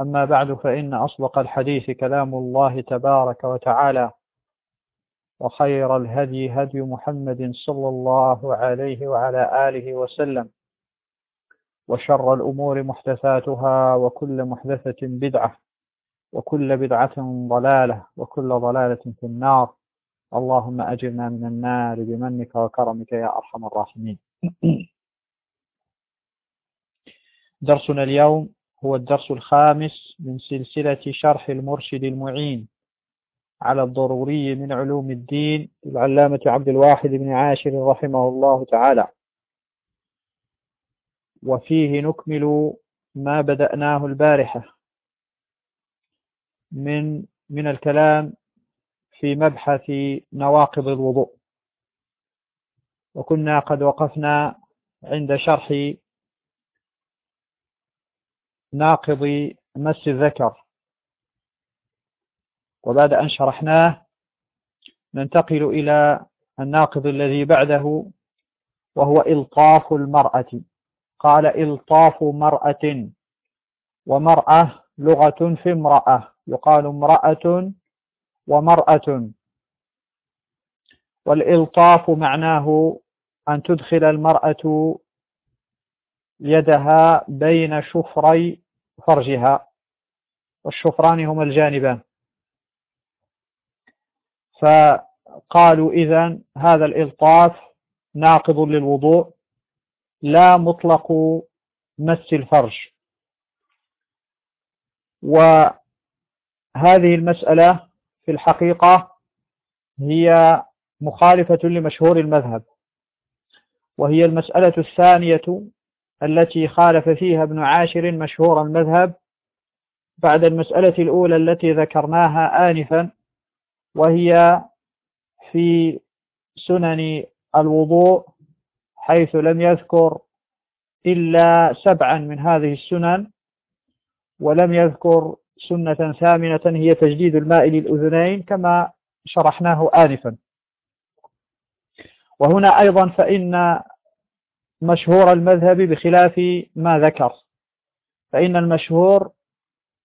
أما بعد فإن أصدق الحديث كلام الله تبارك وتعالى وخير الهدي هدي محمد صلى الله عليه وعلى آله وسلم وشر الأمور محدثاتها وكل محدثة بدعة وكل بدعة ضلالة وكل ضلالة في النار. اللهم أجرنا من النار بمنك وكرمك يا أرحم الراحمين. درسنا اليوم هو الدرس الخامس من سلسلة شرح المرشد المعين على الضروري من علوم الدين العلامة عبد الواحد بن عاشر رحمه الله تعالى. وفيه نكمل ما بدأناه البارحة من من الكلام في مبحث نواقض الوضوء. وكنا قد وقفنا عند شرح ناقض مس الذكر. وبعد أن شرحناه ننتقل إلى الناقض الذي بعده وهو إلطاف المرأة. قال إلطاف مرأة ومرأة لغة في امرأة. يقال امرأة ومرأة. والإلطاف معناه أن تدخل المرأة يدها بين شفري فرجها والشفران هما الجانبان. فقالوا إذا هذا الإلطاف ناقض للوضوء لا مطلق مس الفرج. وهذه المسألة في الحقيقة هي مخالفة لمشهور المذهب وهي المسألة الثانية التي خالف فيها ابن عاشر مشهور المذهب بعد المسألة الأولى التي ذكرناها آنفا وهي في سنن الوضوء حيث لم يذكر إلا سبعا من هذه السنن ولم يذكر سنة ثامنة هي تجديد الماء للأذنين كما شرحناه آنفا. وهنا أيضا فإن مشهور المذهب بخلاف ما ذكر. فإن المشهور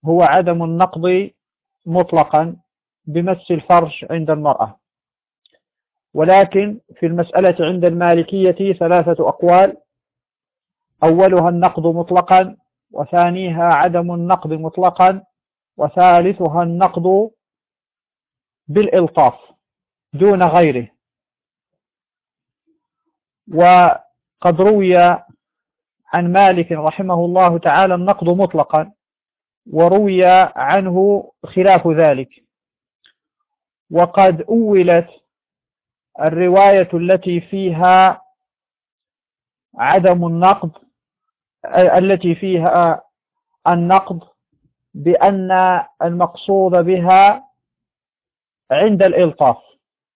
هو عدم النقض مطلقا بمس الفرج عند المرأة. ولكن في المسألة عند المالكية ثلاثة أقوال. أولها النقض مطلقا وثانيها عدم النقض مطلقا وثالثها النقض بالإلطاف دون غيره. وقد روي عن مالك رحمه الله تعالى النقض مطلقا وروي عنه خلاف ذلك. وقد أولت الرواية التي فيها عدم النقض التي فيها النقض بأن المقصود بها عند الإلطاف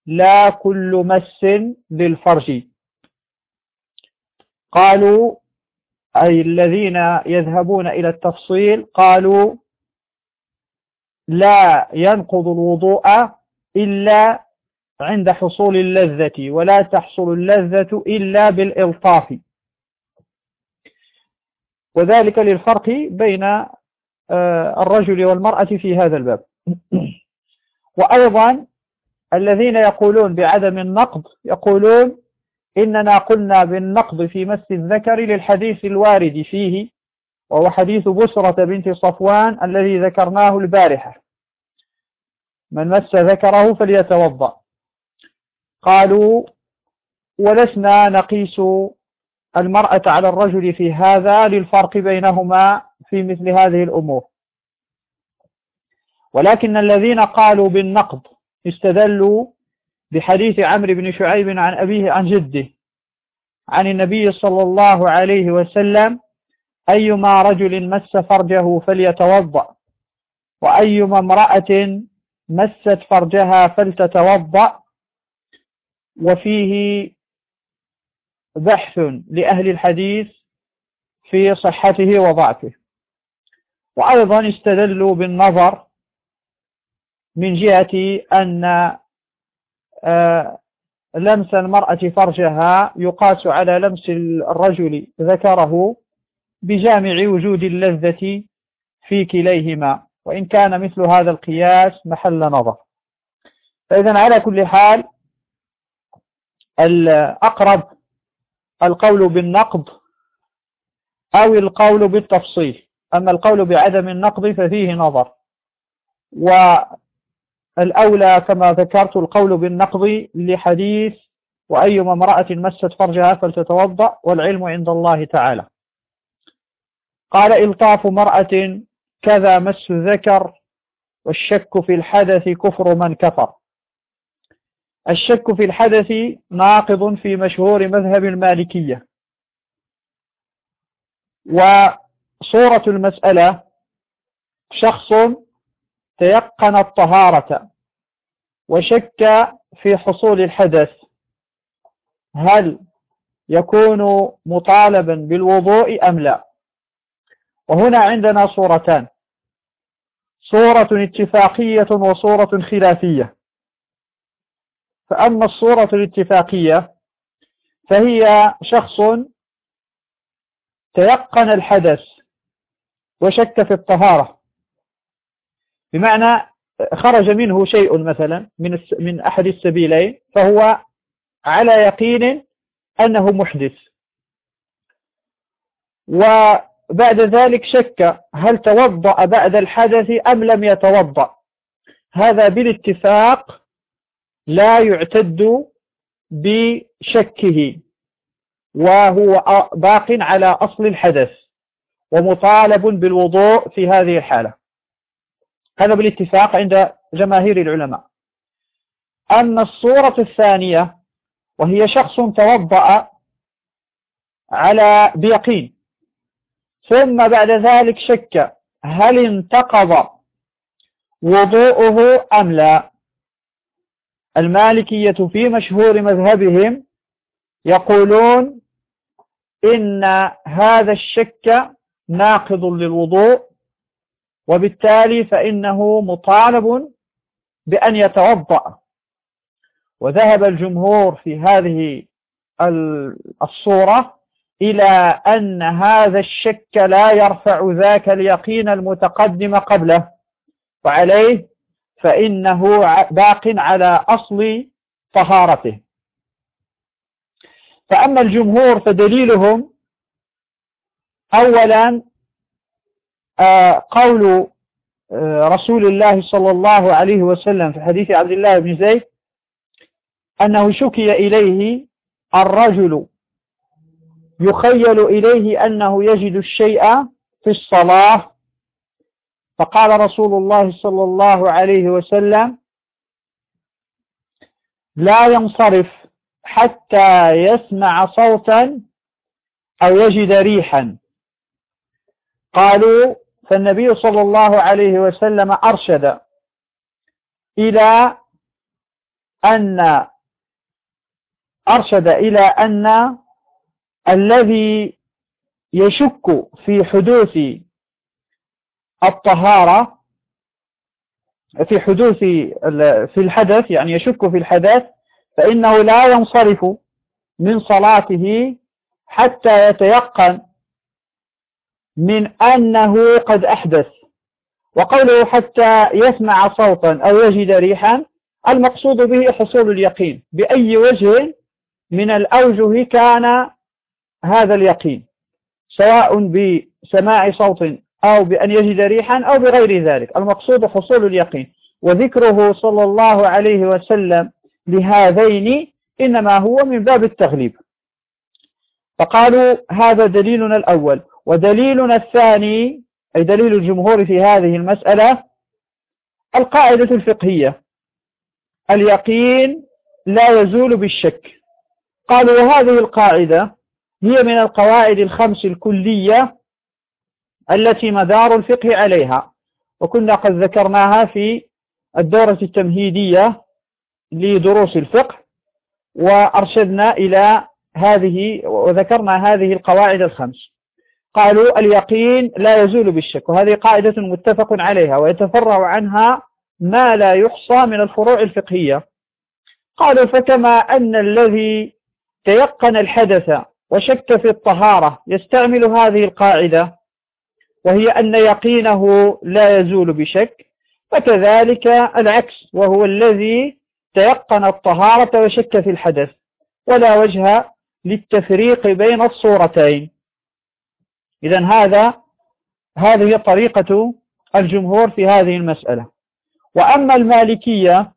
لا كل مس للفرج. قالوا أي الذين يذهبون إلى التفصيل قالوا لا ينقض الوضوء إلا عند حصول اللذة ولا تحصل اللذة إلا بالإلطاف. وذلك للفرق بين الرجل والمرأة في هذا الباب. وأيضا الذين يقولون بعدم النقض يقولون إننا قلنا بالنقض في مس الذكر للحديث الوارد فيه وهو حديث بسرة بنت صفوان الذي ذكرناه البارحة. من مس ذكره فليتوضأ. قالوا ولسنا نقيس المرأة على الرجل في هذا للفرق بينهما في مثل هذه الأمور. ولكن الذين قالوا بالنقض استدلوا بحديث عمرو بن شعيب عن أبيه عن جده عن النبي صلى الله عليه وسلم أيما رجل مس فرجه فليتوضأ وأيما امرأة مست فرجها فلتتوضأ وفيه بحث لأهل الحديث في صحته وضعفه. وأيضا استدلوا بالنظر من جهة أن لمس المرأة فرجها يقاس على لمس الرجل ذكره بجامع وجود اللذة في كليهما وإن كان مثل هذا القياس محل نظر. فإذا على كل حال الأقرب القول بالنقض أو القول بالتفصيل. أما القول بعدم النقض ففيه نظر. والأولى كما ذكرت القول بالنقض لحديث وأيما امرأة مست فرجها فلتتوضأ والعلم عند الله تعالى. قال إلطاف مرأة كذا مس ذكر والشك في الحدث كفر من كفر. الشك في الحدث ناقض في مشهور مذهب المالكية. وصورة المسألة شخص تيقن الطهارة وشك في حصول الحدث. هل يكون مطالبا بالوضوء أم لا؟ وهنا عندنا صورتان. صورة اتفاقية وصورة خلافية. فأما الصورة الاتفاقية فهي شخص تيقن الحدث وشك في الطهارة. بمعنى خرج منه شيء مثلا من من أحد السبيلين فهو على يقين أنه محدث. وبعد ذلك شك هل توضأ بعد الحدث أم لم يتوضأ. هذا بالاتفاق لا يعتد بشكه وهو باق على أصل الحدث ومطالب بالوضوء في هذه الحالة. هذا بالاتفاق عند جماهير العلماء. أما الصورة الثانية وهي شخص توضأ على بيقين ثم بعد ذلك شك هل انتقض وضوءه أم لا. المالكية في مشهور مذهبهم يقولون إن هذا الشك ناقض للوضوء وبالتالي فإنه مطالب بأن يتوضأ. وذهب الجمهور في هذه الصورة إلى أن هذا الشك لا يرفع ذاك اليقين المتقدم قبله. وعليه فإنه باق على أصل طهارته. فأما الجمهور فدليلهم أولا قول آه، رسول الله صلى الله عليه وسلم في حديث عبد الله بن زيد أنه شكي إليه الرجل يخيل إليه أنه يجد الشيء في الصلاة. فقال رسول الله صلى الله عليه وسلم لا ينصرف حتى يسمع صوتا أو يجد ريحا. قالوا فالنبي صلى الله عليه وسلم أرشد إلى أن أرشد إلى أن الذي يشك في حدوث الطهارة في حدوث في الحدث يعني يشك في الحدث فإنه لا ينصرف من صلاته حتى يتيقن من أنه قد أحدث. وقوله حتى يسمع صوتا أو يجد ريحا المقصود به حصول اليقين. بأي وجه من الأوجه كان هذا اليقين؟ سواء بسماع صوت أو بأن يجد ريحا أو بغير ذلك. المقصود حصول اليقين. وذكره صلى الله عليه وسلم لهذين إنما هو من باب التغليب. فقالوا هذا دليلنا الأول. ودليلنا الثاني أي دليل الجمهور في هذه المسألة القاعدة الفقهية. اليقين لا يزول بالشك. قالوا وهذه القاعدة هي من القواعد الخمس الكلية التي مدار الفقه عليها. وكنا قد ذكرناها في الدورة التمهيدية لدروس الفقه وأرشدنا إلى هذه وذكرنا هذه القواعد الخمس. قالوا اليقين لا يزول بالشك وهذه قاعدة متفق عليها ويتفرع عنها ما لا يحصى من الفروع الفقهية. قالوا فكما أن الذي تيقن الحدث وشك في الطهارة يستعمل هذه القاعدة وهي أن يقينه لا يزول بشك فكذلك العكس وهو الذي تيقن الطهارة وشك في الحدث ولا وجه للتفريق بين الصورتين. إذا هذا هذه طريقة الجمهور في هذه المسألة. وأما المالكية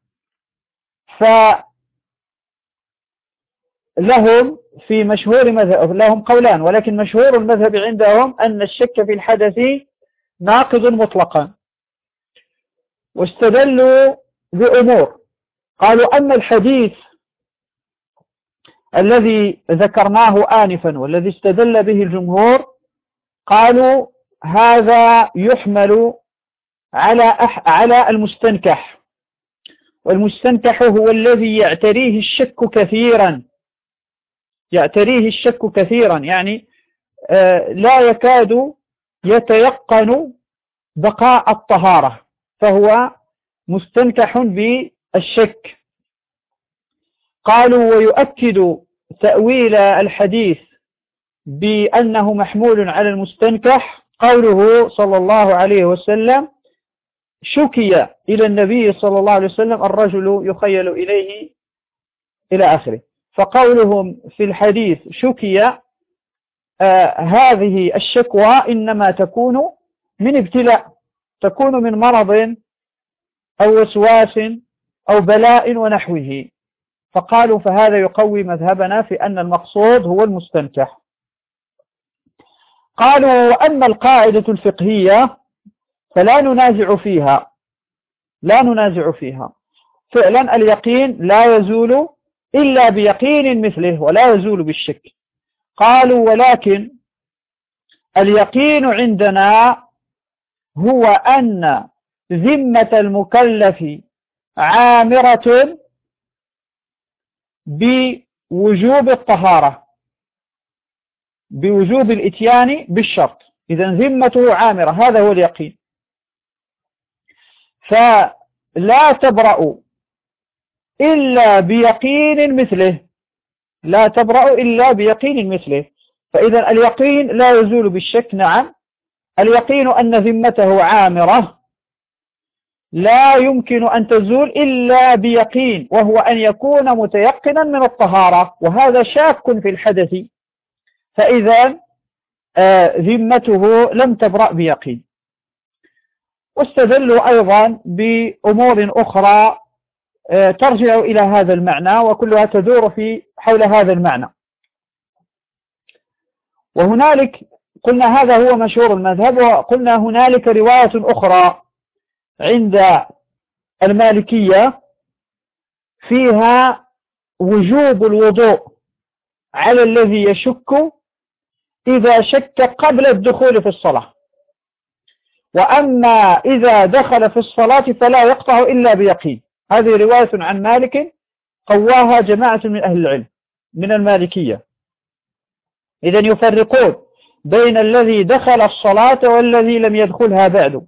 فلهم في مشهور مذهب لهم قولان ولكن مشهور المذهب عندهم أن الشك في الحدث ناقض مطلقا. واستدلوا بأمور. قالوا أما الحديث الذي ذكرناه آنفا والذي استدل به الجمهور قالوا هذا يحمل على على المستنكح. والمستنكح هو الذي يعتريه الشك كثيرا. يعتريه الشك كثيرا. يعني آه، لا يكاد يتيقن بقاء الطهارة فهو مستنكح بالشك. قالوا ويؤكد تأويل الحديث بأنه محمول على المستنكح قوله صلى الله عليه وسلم شكي إلى النبي صلى الله عليه وسلم الرجل يخيل إليه إلى آخره. فقولهم في الحديث شكي آه هذه الشكوى إنما تكون من ابتلاء تكون من مرض أو وسواس أو بلاء ونحوه. فقالوا فهذا يقوي مذهبنا في أن المقصود هو المستنكح. قالوا وأما القاعدة الفقهية فلا ننازع فيها. لا ننازع فيها. فعلا اليقين لا يزول إلا بيقين مثله ولا يزول بالشك. قالوا ولكن اليقين عندنا هو أن ذمة المكلف عامرة بوجوب الطهارة. بوجوب الإتيان بالشرط. إذا ذمته عامرة هذا هو اليقين. فلا تبرأ إلا بيقين مثله. لا تبرأ إلا بيقين مثله. فإذا اليقين لا يزول بالشك نعم. اليقين أن ذمته عامرة. لا يمكن أن تزول إلا بيقين وهو أن يكون متيقنا من الطهارة. وهذا شاك في الحدث. فإذا آه، ذمته لم تبرأ بيقين. واستدلوا أيضا بأمور أخرى آه، ترجع إلى هذا المعنى وكلها تدور في حول هذا المعنى. وهنالك قلنا هذا هو مشهور المذهب وقلنا هنالك رواية أخرى عند المالكية فيها وجوب الوضوء على الذي يشك إذا شك قبل الدخول في الصلاة. وأما إذا دخل في الصلاة فلا يقطع إلا بيقين. هذه رواية عن مالك قواها جماعة من أهل العلم من المالكية. إذا يفرقون بين الذي دخل الصلاة والذي لم يدخلها بعد.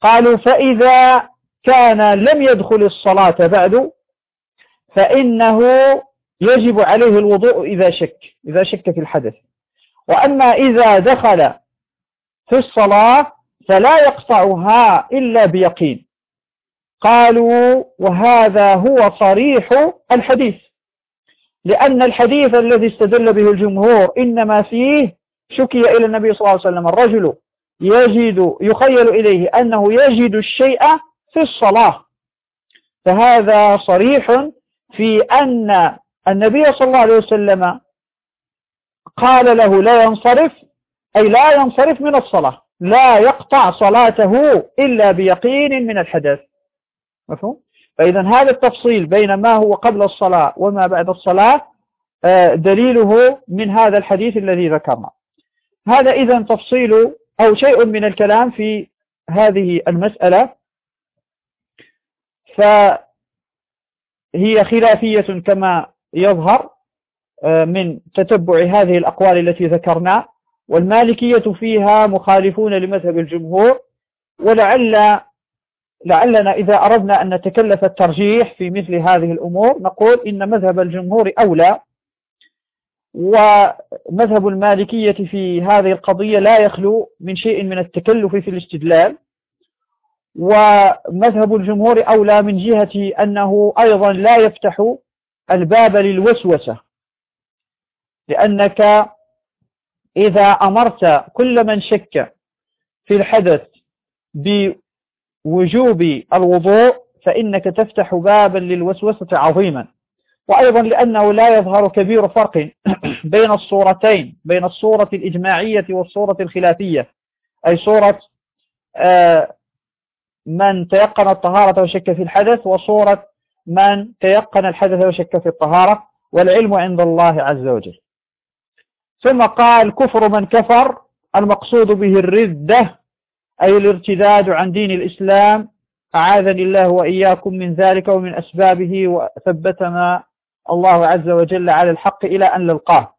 قالوا فإذا كان لم يدخل الصلاة بعد فإنه يجب عليه الوضوء إذا شك إذا شك في الحدث. وأما إذا دخل في الصلاة فلا يقطعها إلا بيقين. قالوا وهذا هو صريح الحديث لأن الحديث الذي استدل به الجمهور إنما فيه شكي إلى النبي صلى الله عليه وسلم. الرجل يجد يخيل إليه أنه يجد الشيء في الصلاة. فهذا صريح في أن النبي صلى الله عليه وسلم قال له لا ينصرف أي لا ينصرف من الصلاة لا يقطع صلاته إلا بيقين من الحدث. مفهوم؟ فإذا هذا التفصيل بين ما هو قبل الصلاة وما بعد الصلاة آه، دليله من هذا الحديث الذي ذكرنا. هذا إذا تفصيل أو شيء من الكلام في هذه المسألة. فهي خلافية كما يظهر. من تتبع هذه الأقوال التي ذكرنا والمالكية فيها مخالفون لمذهب الجمهور ولعل لعلنا إذا أردنا أن نتكلف الترجيح في مثل هذه الأمور نقول إن مذهب الجمهور أولى ومذهب المالكية في هذه القضية لا يخلو من شيء من التكلف في الاستدلال ومذهب الجمهور أولى من جهة أنه أيضا لا يفتح الباب للوسوسة. لأنك إذا أمرت كل من شك في الحدث بوجوب الوضوء فإنك تفتح بابا للوسوسة عظيما. وأيضا لأنه لا يظهر كبير فرق بين الصورتين بين الصورة الإجماعية والصورة الخلافية أي صورة آه، من تيقن الطهارة وشك في الحدث وصورة من تيقن الحدث وشك في الطهارة والعلم عند الله عز وجل. ثم قال كفر من كفر المقصود به الردة أي الارتداد عن دين الإسلام. أعاذني الله وإياكم من ذلك ومن أسبابه وثبتنا الله عز وجل على الحق إلى أن نلقاه.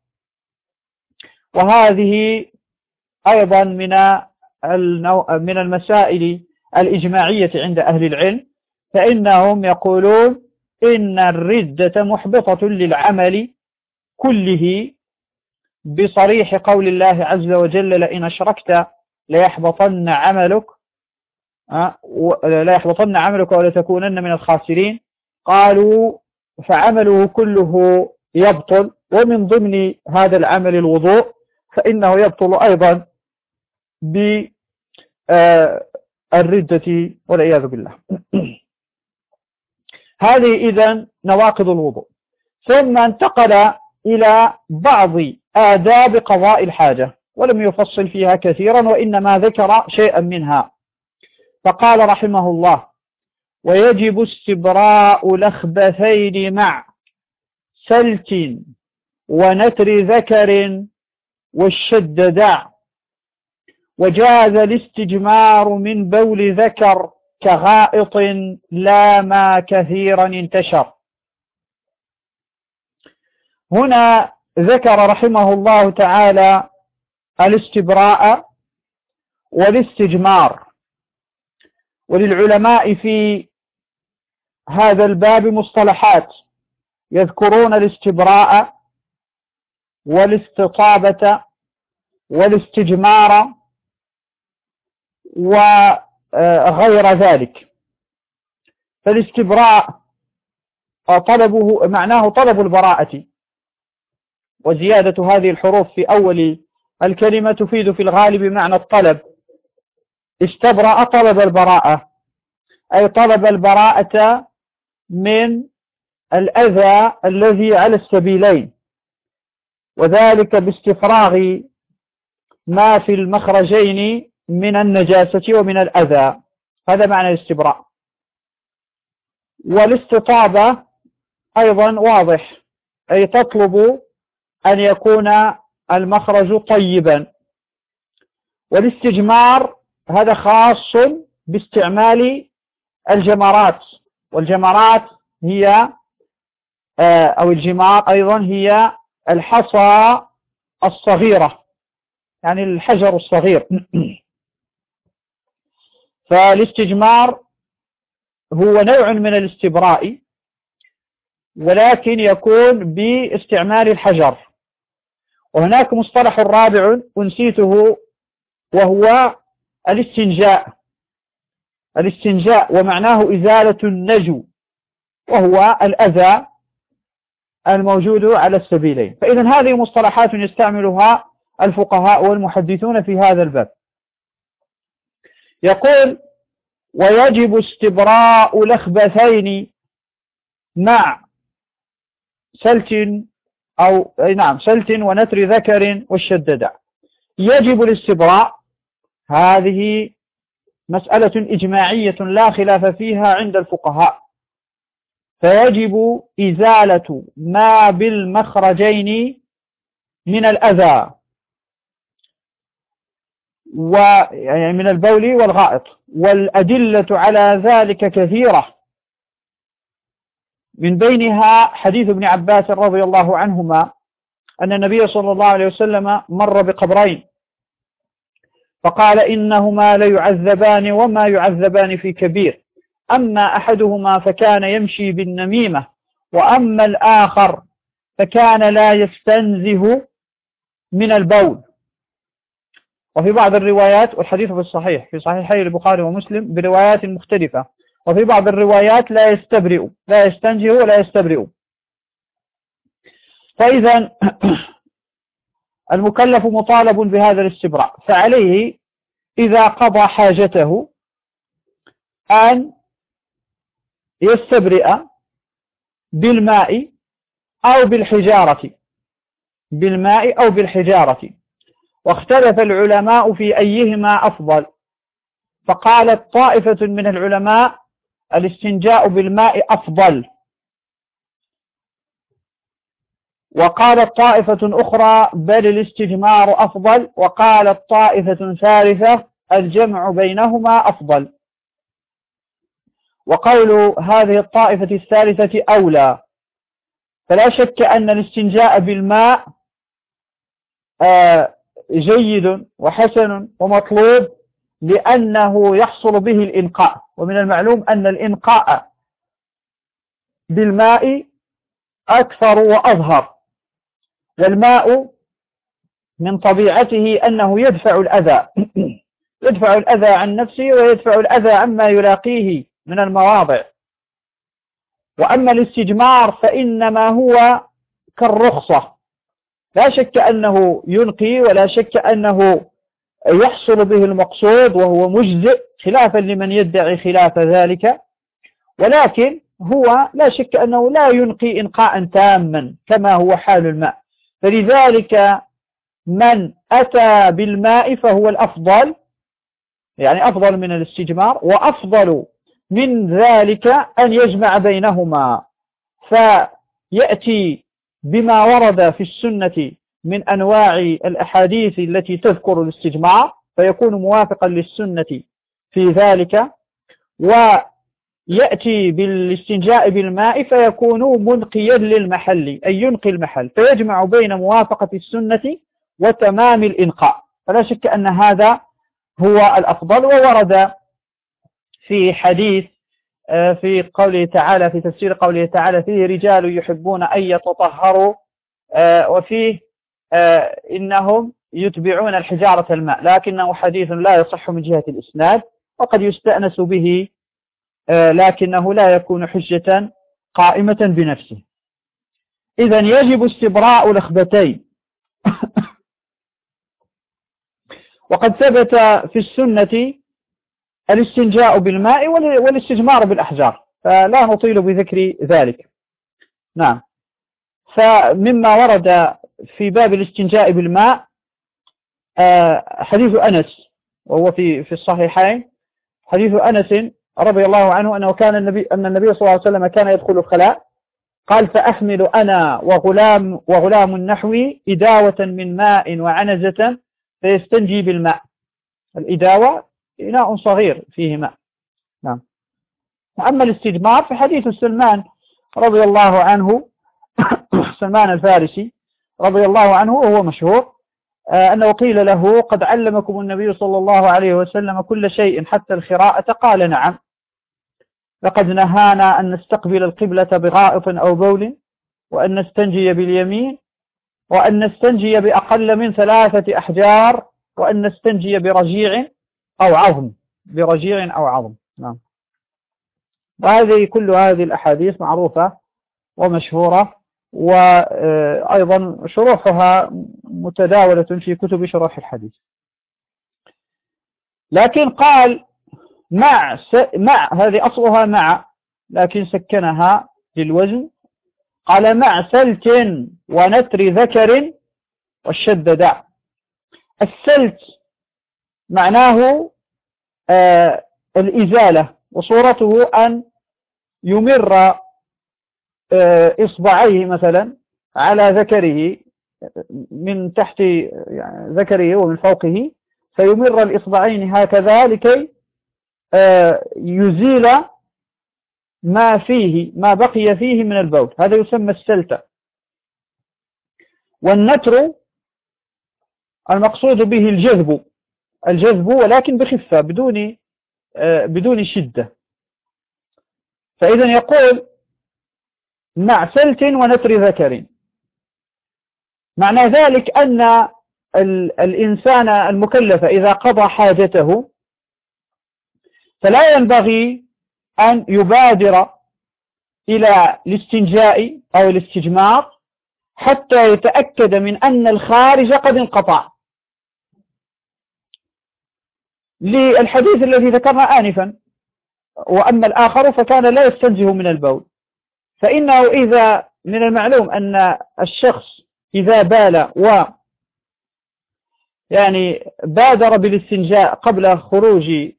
وهذه أيضا من من المسائل الإجماعية عند أهل العلم فإنهم يقولون إن الردة محبطة للعمل كله بصريح قول الله عز وجل لئن أشركت ليحبطن عملك لا يحبطن عملك ولتكونن من الخاسرين. قالوا فعمله كله يبطل ومن ضمن هذا العمل الوضوء فإنه يبطل أيضا بالردة آه، والعياذ بالله. هذه إذا نواقض الوضوء. ثم انتقل إلى بعض آداب قضاء الحاجة ولم يفصل فيها كثيرا وإنما ذكر شيئا منها. فقال رحمه الله ويجب استبراء لخبثين مع سلت ونتر ذكر والشد دع وجاز الاستجمار من بول ذكر كغائط لا ما كثيرا انتشر. هنا ذكر رحمه الله تعالى الاستبراء والاستجمار. وللعلماء في هذا الباب مصطلحات. يذكرون الاستبراء والاستطابة والاستجمار وغير ذلك. فالاستبراء طلبه معناه طلب البراءة. وزيادة هذه الحروف في أول الكلمة تفيد في الغالب معنى الطلب. استبرأ طلب البراءة أي طلب البراءة من الأذى الذي على السبيلين وذلك باستفراغ ما في المخرجين من النجاسة ومن الأذى. هذا معنى الاستبراء. والاستطابة أيضا واضح أي تطلب أن يكون المخرج طيبا. والاستجمار هذا خاص باستعمال الجمرات والجمرات هي آه، أو الجمار أيضا هي الحصى الصغيرة يعني الحجر الصغير. فالاستجمار هو نوع من الاستبراء ولكن يكون باستعمال الحجر. وهناك مصطلح رابع أنسيته وهو الاستنجاء. الاستنجاء ومعناه إزالة النجو وهو الأذى الموجود على السبيلين. فإذا هذه مصطلحات يستعملها الفقهاء والمحدثون في هذا الباب. يقول ويجب استبراء لخبثين مع سلت أو نعم سلت ونتر ذكر والشددع يجب الاستبراء. هذه مسألة إجماعية لا خلاف فيها عند الفقهاء. فيجب إزالة ما بالمخرجين من الأذى ويعني من البول والغائط. والأدلة على ذلك كثيرة. من بينها حديث ابن عباس رضي الله عنهما أن النبي صلى الله عليه وسلم مر بقبرين. فقال إنهما ليعذبان وما يعذبان في كبير. أما أحدهما فكان يمشي بالنميمة وأما الآخر فكان لا يستنزه من البول. وفي بعض الروايات والحديث في الصحيح في صحيحي البخاري ومسلم بروايات مختلفة. وفي بعض الروايات لا يستبرئ لا يستنجه ولا يستبرئ فإذا المكلف مطالب بهذا الاستبراء فعليه إذا قضى حاجته أن يستبرئ بالماء أو بالحجارة بالماء أو بالحجارة. واختلف العلماء في أيهما أفضل. فقالت طائفة من العلماء الاستنجاء بالماء أفضل. وقالت طائفة أخرى بل الاستجمار أفضل وقالت طائفة ثالثة الجمع بينهما أفضل. وقول هذه الطائفة الثالثة أولى. فلا شك أن الاستنجاء بالماء آه، جيد وحسن ومطلوب. لأنه يحصل به الإنقاء. ومن المعلوم أن الإنقاء بالماء أكثر وأظهر. والماء من طبيعته أنه يدفع الأذى. يدفع الأذى عن نفسه ويدفع الأذى عما يلاقيه من المواضع. وأما الاستجمار فإنما هو كالرخصة. لا شك أنه ينقي ولا شك أنه يحصل به المقصود وهو مجزئ خلافا لمن يدعي خلاف ذلك. ولكن هو لا شك أنه لا ينقي إنقاء تاما كما هو حال الماء. فلذلك من أتى بالماء فهو الأفضل يعني أفضل من الاستجمار وأفضل من ذلك أن يجمع بينهما. فيأتي بما ورد في السنة من أنواع الأحاديث التي تذكر الاستجمار فيكون موافقا للسنة في ذلك ويأتي بالاستنجاء بالماء فيكون منقيا للمحل أي ينقي المحل فيجمع بين موافقة السنة وتمام الإنقاء. فلا شك أن هذا هو الأفضل وورد في حديث آه، في قوله تعالى في تفسير قوله تعالى فيه رجال يحبون أن يتطهروا آه، وفيه إنهم يتبعون الحجارة الماء لكنه حديث لا يصح من جهة الإسناد وقد يستأنس به لكنه لا يكون حجة قائمة بنفسه. إذا يجب استبراء الأخبتين. وقد ثبت في السنة الاستنجاء بالماء والاستجمار بالأحجار فلا نطيل بذكر ذلك. نعم. فمما ورد في باب الاستنجاء بالماء آه، حديث أنس وهو في في الصحيحين حديث أنس رضي الله عنه أنه كان النبي أن النبي صلى الله عليه وسلم كان يدخل الخلاء قال فأحمل أنا وغلام وغلام نحوي إداوة من ماء وعنزة فيستنجي بالماء. الإداوة إناء صغير فيه ماء. نعم. أما الاستجمار في حديث سلمان رضي الله عنه سلمان الفارسي رضي الله عنه وهو مشهور آه، أنه قيل له قد علمكم النبي صلى الله عليه وسلم كل شيء حتى الخراءة. قال نعم. لقد نهانا أن نستقبل القبلة بغائط أو بول وأن نستنجي باليمين وأن نستنجي بأقل من ثلاثة أحجار وأن نستنجي برجيع أو عظم. برجيع أو عظم نعم. وهذه كل هذه الأحاديث معروفة ومشهورة وأيضا شروحها متداولة في كتب شرح الحديث. لكن قال مع س... مع هذه أصلها مع لكن سكنها للوزن قال مع سلت ونتر ذكر والشدد السلت معناه آه الإزالة وصورته أن يمر إصبعيه مثلا على ذكره من تحت يعني ذكره ومن فوقه فيمر الإصبعين هكذا لكي آه، يزيل ما فيه ما بقي فيه من البول. هذا يسمى السلتة. والنتر المقصود به الجذب الجذب ولكن بخفة بدون آه، بدون شدة. فإذا يقول مع سلت ونتر ذكر. معنى ذلك أن الإنسان المكلف إذا قضى حاجته فلا ينبغي أن يبادر إلى الاستنجاء أو الاستجمار حتى يتأكد من أن الخارج قد انقطع. للحديث الذي ذكرنا آنفا وأما الآخر فكان لا يستنزه من البول. فإنه إذا من المعلوم أن الشخص إذا بال و يعني بادر بالاستنجاء قبل خروج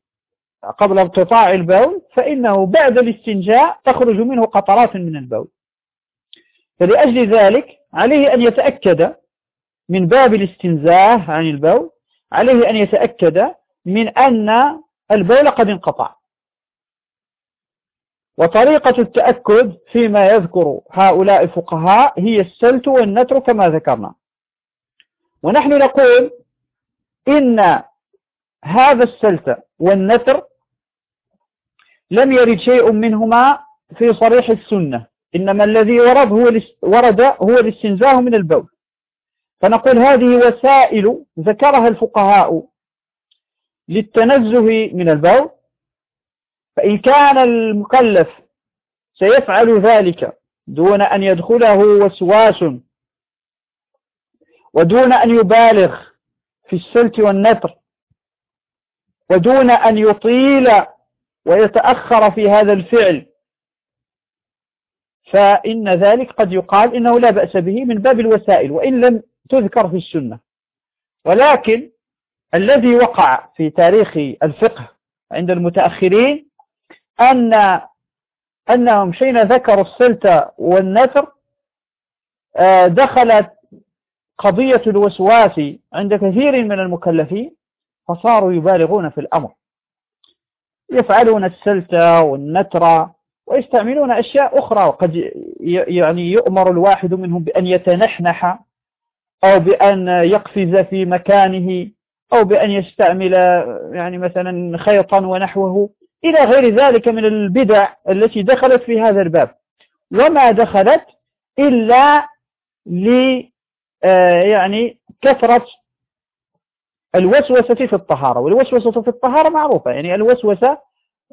قبل ارتطاع البول فإنه بعد الاستنجاء تخرج منه قطرات من البول. فلأجل ذلك عليه أن يتأكد من باب الاستنزاه عن البول عليه أن يتأكد من أن البول قد انقطع. وطريقة التأكد فيما يذكر هؤلاء الفقهاء هي السلت والنتر كما ذكرنا. ونحن نقول إن هذا السلت والنتر لم يرد شيء منهما في صريح السنة. إنما الذي ورد هو ورد هو الاستنزاه من البول. فنقول هذه وسائل ذكرها الفقهاء للتنزه من البول فإن كان المكلف سيفعل ذلك دون أن يدخله وسواس ودون أن يبالغ في السلت والنتر ودون أن يطيل ويتأخر في هذا الفعل فإن ذلك قد يقال إنه لا بأس به من باب الوسائل وإن لم تذكر في السنة. ولكن الذي وقع في تاريخ الفقه عند المتأخرين أن أنهم حين ذكروا السلت والنثر آه، دخلت قضية الوسواس عند كثير من المكلفين فصاروا يبالغون في الأمر. يفعلون السلت والنتر ويستعملون أشياء أخرى وقد يعني يؤمر الواحد منهم بأن يتنحنح أو بأن يقفز في مكانه أو بأن يستعمل يعني مثلا خيطا ونحوه. إلى غير ذلك من البدع التي دخلت في هذا الباب. وما دخلت إلا ل آه، يعني كثرة الوسوسة في الطهارة. والوسوسة في الطهارة معروفة يعني الوسوسة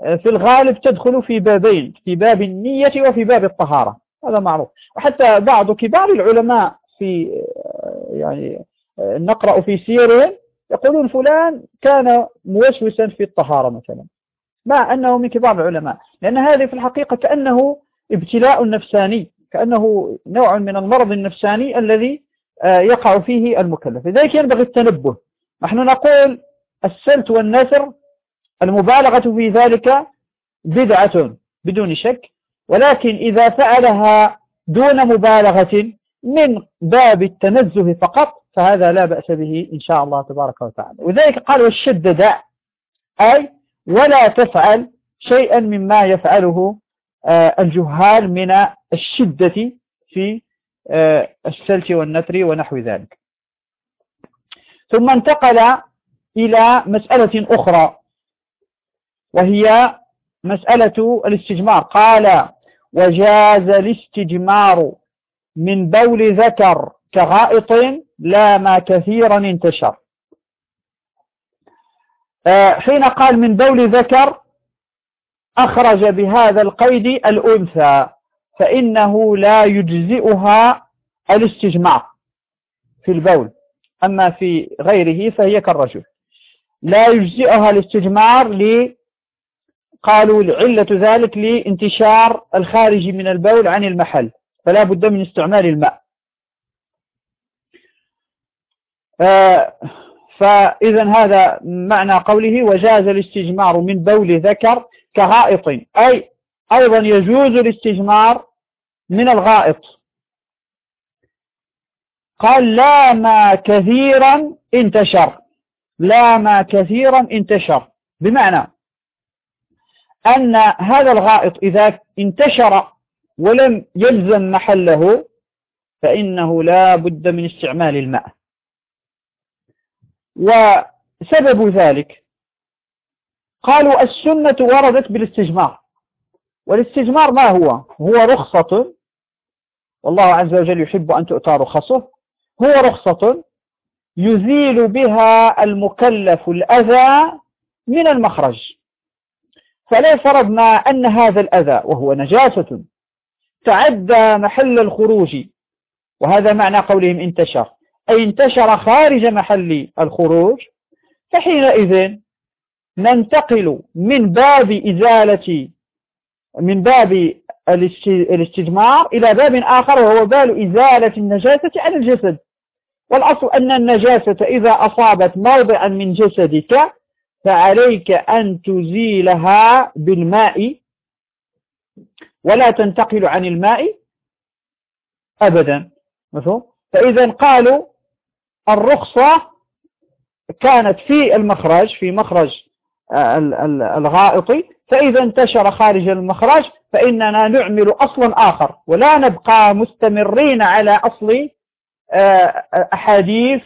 آه، في الغالب تدخل في بابين في باب النية وفي باب الطهارة. هذا معروف. وحتى بعض كبار العلماء في آه، يعني نقرأ في سيرهم يقولون فلان كان موسوسا في الطهارة مثلا. مع أنه من كبار العلماء. لأن هذه في الحقيقة كأنه ابتلاء نفساني كأنه نوع من المرض النفساني الذي آه، يقع فيه المكلف. لذلك ينبغي التنبه. نحن نقول السلت والنسر المبالغة في ذلك بدعة بدون شك ولكن إذا فعلها دون مبالغة من باب التنزه فقط فهذا لا بأس به إن شاء الله تبارك وتعالى. وذلك قال والشد دع أي ولا تفعل شيئا مما يفعله آه، الجهال من الشدة في آه، السلك والنثر ونحو ذلك. ثم انتقل إلى مسألة أخرى وهي مسألة الاستجمار. قال وجاز الاستجمار من بول ذكر كغائط لا ما كثيرا انتشر. حين قال من بول ذكر أخرج بهذا القيد الأنثى فإنه لا يجزئها الاستجمار في البول. أما في غيره فهي كالرجل. لا يجزئها الاستجمار ل قالوا علة ذلك لانتشار الخارج من البول عن المحل فلا بد من استعمال الماء. آه فإذا هذا معنى قوله وجاز الاستجمار من بول ذكر كغائط. أي أيضا يجوز الاستجمار من الغائط. قال لا ما كثيرا انتشر. لا ما كثيرا انتشر. بمعنى أن هذا الغائط إذا انتشر ولم يلزم محله فإنه لا بد من استعمال الماء. وسبب ذلك قالوا السنة وردت بالاستجمار. والاستجمار ما هو؟ هو رخصة والله عز وجل يحب أن تؤتى رخصه. هو رخصة يزيل بها المكلف الأذى من المخرج. فلا فرضنا أن هذا الأذى وهو نجاسة تعدى محل الخروج. وهذا معنى قولهم انتشر. انتشر خارج محل الخروج فحينئذ ننتقل من باب إزالة من باب الاستجمار إلى باب آخر وهو باب إزالة النجاسة عن الجسد. والأصل أن النجاسة إذا أصابت موضعا من جسدك فعليك أن تزيلها بالماء. ولا تنتقل عن الماء أبدا. مفهوم؟ فإذا قالوا الرخصة كانت في المخرج في مخرج الغائط فإذا انتشر خارج المخرج فإننا نعمل أصلا آخر ولا نبقى مستمرين على أصل آه، أحاديث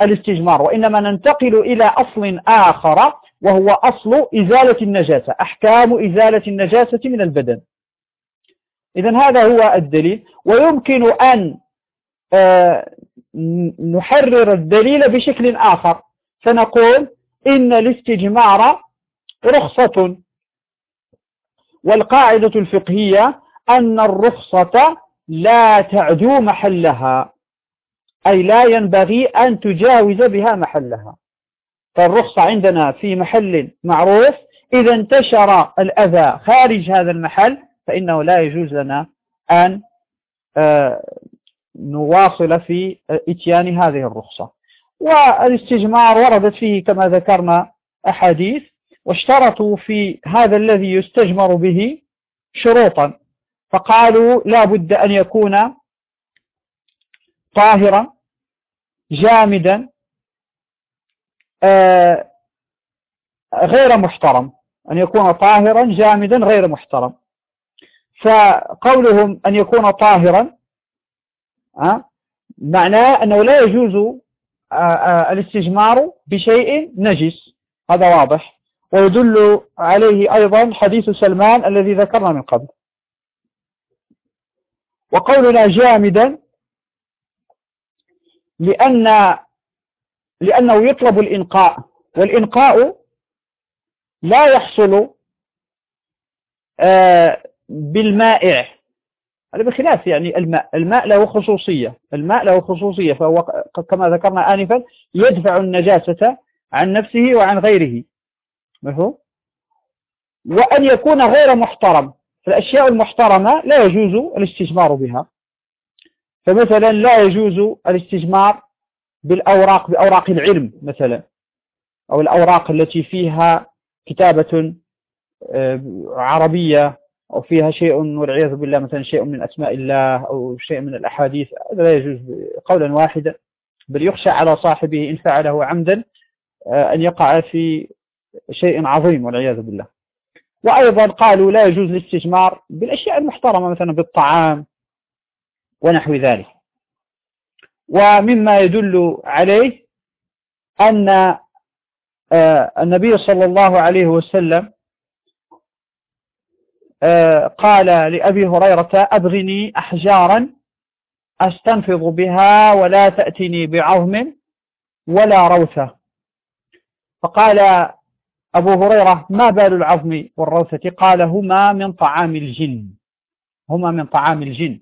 الاستجمار وإنما ننتقل إلى أصل آخر وهو أصل إزالة النجاسة أحكام إزالة النجاسة من البدن. إذا هذا هو الدليل. ويمكن أن آه، نحرر الدليل بشكل آخر. فنقول إن الاستجمار رخصة. والقاعدة الفقهية أن الرخصة لا تعدو محلها أي لا ينبغي أن تجاوز بها محلها. فالرخصة عندنا في محل معروف إذا انتشر الأذى خارج هذا المحل فإنه لا يجوز لنا أن آه، نواصل في إتيان هذه الرخصة. والاستجمار وردت فيه كما ذكرنا أحاديث واشترطوا في هذا الذي يستجمر به شروطا. فقالوا لا بد أن يكون طاهرا جامدا آه، غير محترم. أن يكون طاهرا جامدا غير محترم. فقولهم أن يكون طاهرا آه، معناه أنه لا يجوز آه، الاستجمار بشيء نجس. هذا واضح. ويدل عليه أيضا حديث سلمان الذي ذكرنا من قبل. وقولنا جامدا لأن لأنه يطلب الإنقاء. والإنقاء لا يحصل آه، بالمائع. هذا بخلاف يعني الماء الماء له خصوصية. الماء له خصوصية فهو كما ذكرنا آنفا يدفع النجاسة عن نفسه وعن غيره. مفهوم؟ وأن يكون غير محترم. فالأشياء المحترمة لا يجوز الاستجمار بها. فمثلا لا يجوز الاستجمار بالأوراق بأوراق العلم مثلا أو الأوراق التي فيها كتابة آه، عربية أو فيها شيء والعياذ بالله مثلا شيء من أسماء الله أو شيء من الأحاديث هذا لا يجوز قولا واحدا بل يخشى على صاحبه إن فعله عمدا آه، أن يقع في شيء عظيم والعياذ بالله. وأيضا قالوا لا يجوز الاستجمار بالأشياء المحترمة مثلا بالطعام ونحو ذلك. ومما يدل عليه أن آه، النبي صلى الله عليه وسلم قال لأبي هريرة أبغني أحجارا أستنفض بها ولا تأتني بعظم ولا روثة. فقال أبو هريرة ما بال العظم والروثة؟ قال هما من طعام الجن. هما من طعام الجن.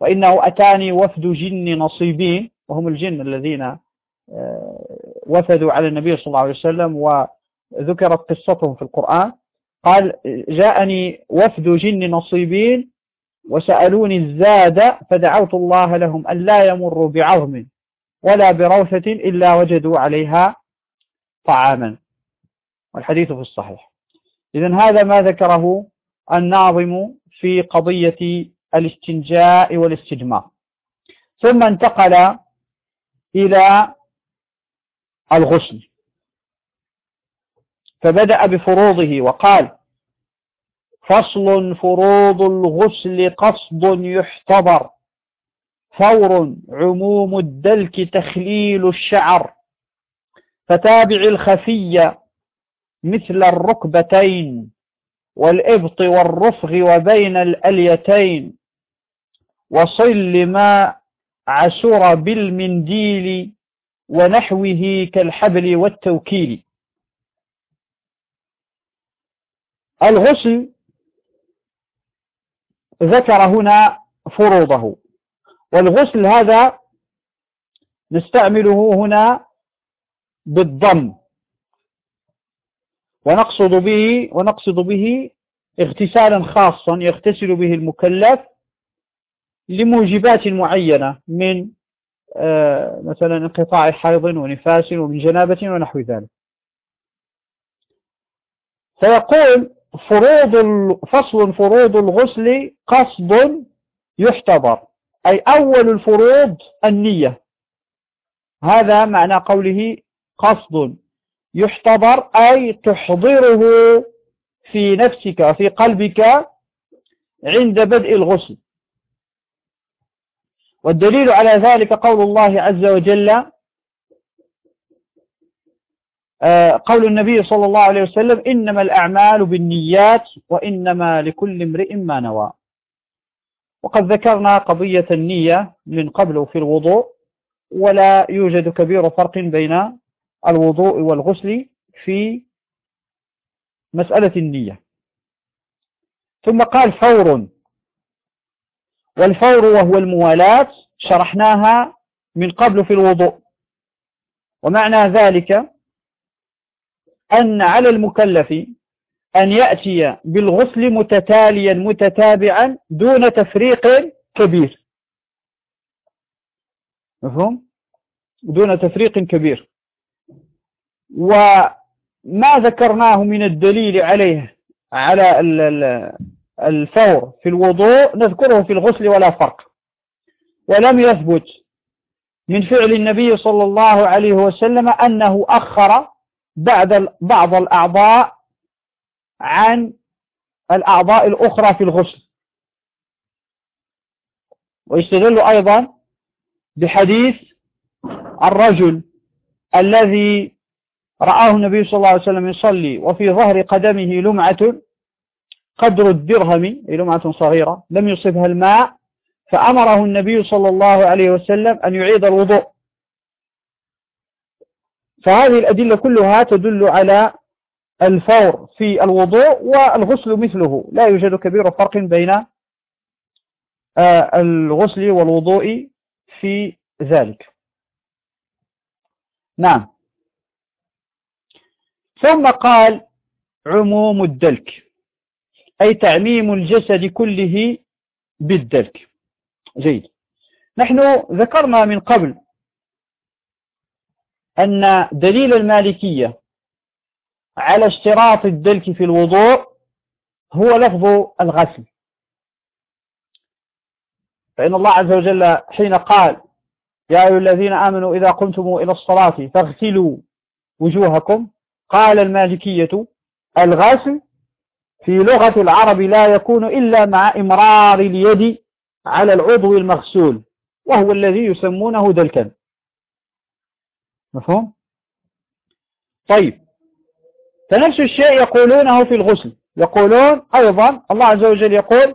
وإنه أتاني وفد جن نصيبين وهم الجن الذين آه، وفدوا على النبي صلى الله عليه وسلم وذكرت قصتهم في القرآن. قال جاءني وفد جن نصيبين وسألوني الزاد فدعوت الله لهم أن لا يمروا بعظم ولا بروثة إلا وجدوا عليها طعاما. والحديث في الصحيح. إذا هذا ما ذكره الناظم في قضية الاستنجاء والاستجمار ثم انتقل إلى الغسل. فبدأ بفروضه وقال فصل فروض الغسل قصد يحتضر فور عموم الدلك تخليل الشعر فتابع الخفي مثل الركبتين والإبط والرفغ وبين الأليتين وصل ما عسر بالمنديل ونحوه كالحبل والتوكيل. الغسل ذكر هنا فروضه. والغسل هذا نستعمله هنا بالضم. ونقصد به ونقصد به اغتسالا خاصا يغتسل به المكلف لموجبات معينة من آه، مثلا انقطاع حيض ونفاس ومن جنابة ونحو ذلك. فيقول فروض فصل فروض الغسل قصد يحتضر. أي أول الفروض النية. هذا معنى قوله قصد يحتضر أي تحضره في نفسك في قلبك عند بدء الغسل. والدليل على ذلك قول الله عز وجل قول النبي صلى الله عليه وسلم إنما الأعمال بالنيات وإنما لكل امرئ ما نوى. وقد ذكرنا قضية النية من قبل في الوضوء ولا يوجد كبير فرق بين الوضوء والغسل في مسألة النية. ثم قال فور. والفور وهو الموالاة شرحناها من قبل في الوضوء. ومعنى ذلك أن على المكلف أن يأتي بالغسل متتاليا متتابعا دون تفريق كبير. مفهوم؟ دون تفريق كبير. وما ذكرناه من الدليل عليه على الفور في الوضوء نذكره في الغسل ولا فرق. ولم يثبت من فعل النبي صلى الله عليه وسلم أنه أخر بعد بعض الأعضاء عن الأعضاء الأخرى في الغسل. ويستدل أيضا بحديث الرجل الذي رآه النبي صلى الله عليه وسلم يصلي وفي ظهر قدمه لمعة قدر الدرهم لمعة صغيرة لم يصبها الماء فأمره النبي صلى الله عليه وسلم أن يعيد الوضوء. فهذه الأدلة كلها تدل على الفور في الوضوء والغسل مثله. لا يوجد كبير فرق بين آه، الغسل والوضوء في ذلك. نعم. ثم قال عموم الدلك أي تعميم الجسد كله بالدلك. جيد. نحن ذكرنا من قبل أن دليل المالكية على اشتراط الدلك في الوضوء هو لفظ الغسل. فإن الله عز وجل حين قال يا أيها الذين آمنوا إذا قمتم إلى الصلاة فاغسلوا وجوهكم قال المالكية الغسل في لغة العرب لا يكون إلا مع إمرار اليد على العضو المغسول وهو الذي يسمونه دلكا. مفهوم؟ طيب فنفس الشيء يقولونه في الغسل. يقولون أيضا الله عز وجل يقول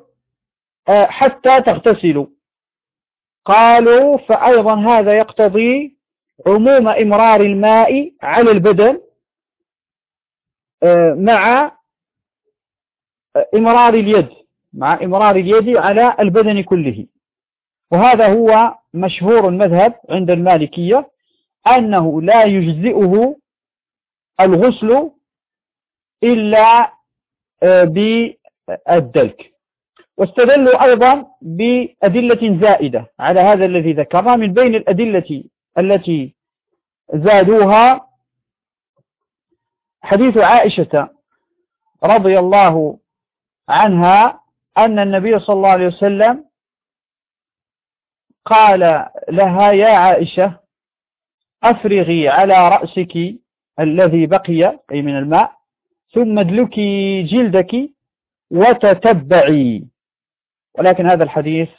آه، حتى تغتسلوا. قالوا فأيضا هذا يقتضي عموم إمرار الماء على البدن آه، مع إمرار اليد مع إمرار اليد على البدن كله. وهذا هو مشهور المذهب عند المالكية. أنه لا يجزئه الغسل إلا آه، بالدلك. واستدلوا أيضا بأدلة زائدة على هذا الذي ذكرنا من بين الأدلة التي زادوها حديث عائشة رضي الله عنها أن النبي صلى الله عليه وسلم قال لها يا عائشة أفرغي على رأسك الذي بقي أي من الماء ثم ادلكي جلدك وتتبعي. ولكن هذا الحديث